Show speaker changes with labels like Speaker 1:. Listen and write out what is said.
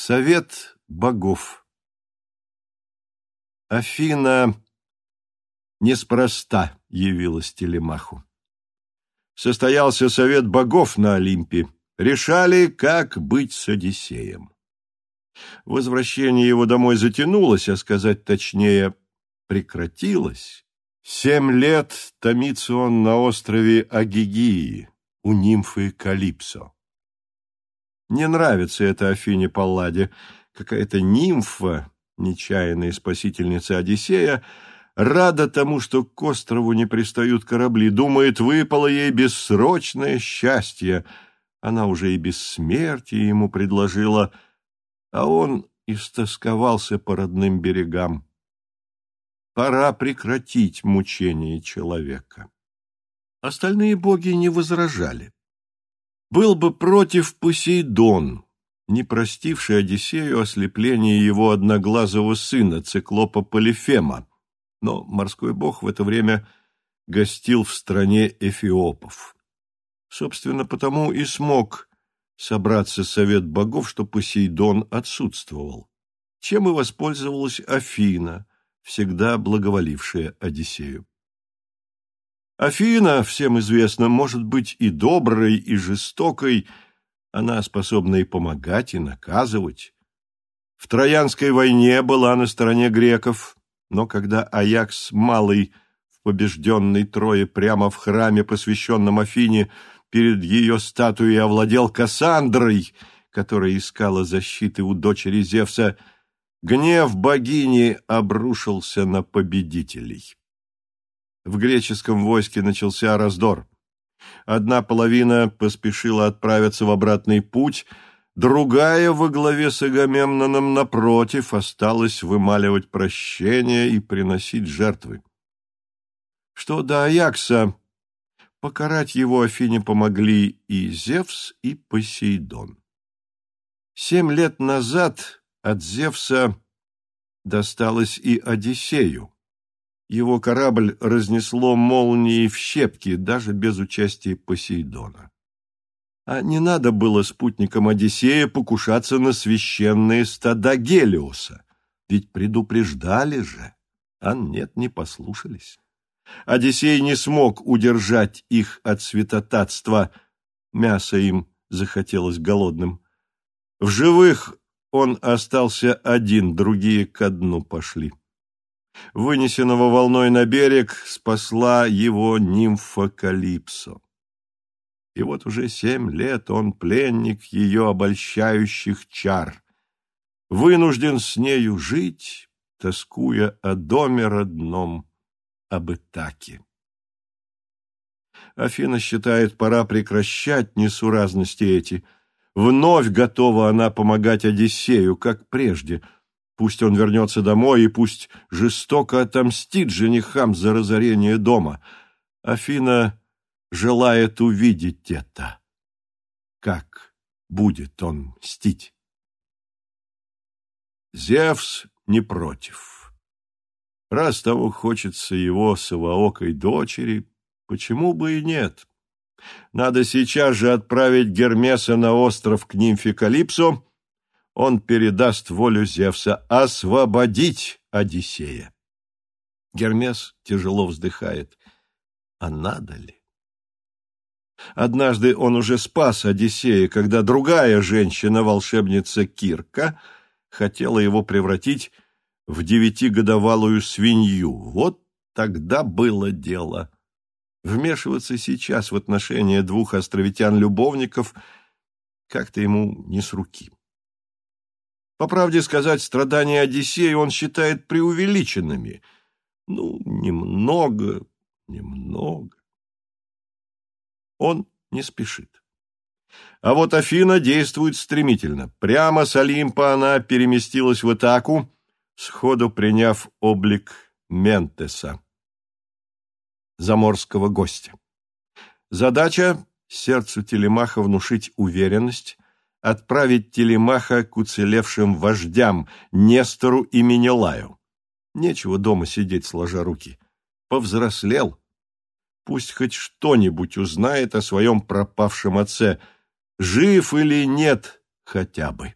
Speaker 1: Совет богов Афина неспроста явилась Телемаху. Состоялся совет богов на Олимпе. Решали, как быть с Одиссеем. Возвращение его домой затянулось, а сказать точнее, прекратилось. Семь лет томится он на острове Агигии у нимфы Калипсо. Не нравится это Афине Палладе. Какая-то нимфа, нечаянная спасительница Одиссея, рада тому, что к острову не пристают корабли, думает, выпало ей бессрочное счастье. Она уже и бессмертие ему предложила, а он истосковался по родным берегам. Пора прекратить мучение человека. Остальные боги не возражали. Был бы против Посейдон, не простивший Одиссею ослепление его одноглазого сына, циклопа Полифема, но морской бог в это время гостил в стране эфиопов. Собственно, потому и смог собраться совет богов, что Посейдон отсутствовал, чем и воспользовалась Афина, всегда благоволившая Одиссею. Афина, всем известно, может быть и доброй, и жестокой, она способна и помогать, и наказывать. В Троянской войне была на стороне греков, но когда Аякс Малый в побежденной Трое прямо в храме, посвященном Афине, перед ее статуей овладел Кассандрой, которая искала защиты у дочери Зевса, гнев богини обрушился на победителей в греческом войске начался раздор. Одна половина поспешила отправиться в обратный путь, другая во главе с Агамемноном напротив осталась вымаливать прощение и приносить жертвы. Что до Аякса, покарать его Афине помогли и Зевс, и Посейдон. Семь лет назад от Зевса досталось и Одиссею. Его корабль разнесло молнией в щепки, даже без участия Посейдона. А не надо было спутникам Одиссея покушаться на священные стада Гелиоса, ведь предупреждали же, а нет, не послушались. Одиссей не смог удержать их от святотатства, мясо им захотелось голодным. В живых он остался один, другие ко дну пошли вынесенного волной на берег, спасла его нимфа Калипсо. И вот уже семь лет он пленник ее обольщающих чар, вынужден с нею жить, тоскуя о доме родном, об Итаке. Афина считает, пора прекращать несуразности эти. Вновь готова она помогать Одиссею, как прежде — Пусть он вернется домой и пусть жестоко отомстит женихам за разорение дома. Афина желает увидеть это. Как будет он мстить? Зевс не против. Раз того хочется его совоокой дочери, почему бы и нет? Надо сейчас же отправить Гермеса на остров к нимфе Калипсо он передаст волю Зевса освободить Одиссея. Гермес тяжело вздыхает. А надо ли? Однажды он уже спас Одиссея, когда другая женщина-волшебница Кирка хотела его превратить в девятигодовалую свинью. Вот тогда было дело. Вмешиваться сейчас в отношения двух островитян-любовников как-то ему не с руки. По правде сказать, страдания Одиссея он считает преувеличенными. Ну, немного, немного. Он не спешит. А вот Афина действует стремительно. Прямо с Олимпа она переместилась в Итаку, сходу приняв облик Ментеса, заморского гостя. Задача — сердцу Телемаха внушить уверенность, отправить Телемаха к уцелевшим вождям Нестору и Менелаю. Нечего дома сидеть, сложа руки. Повзрослел. Пусть хоть что-нибудь узнает о своем пропавшем отце, жив или нет хотя бы.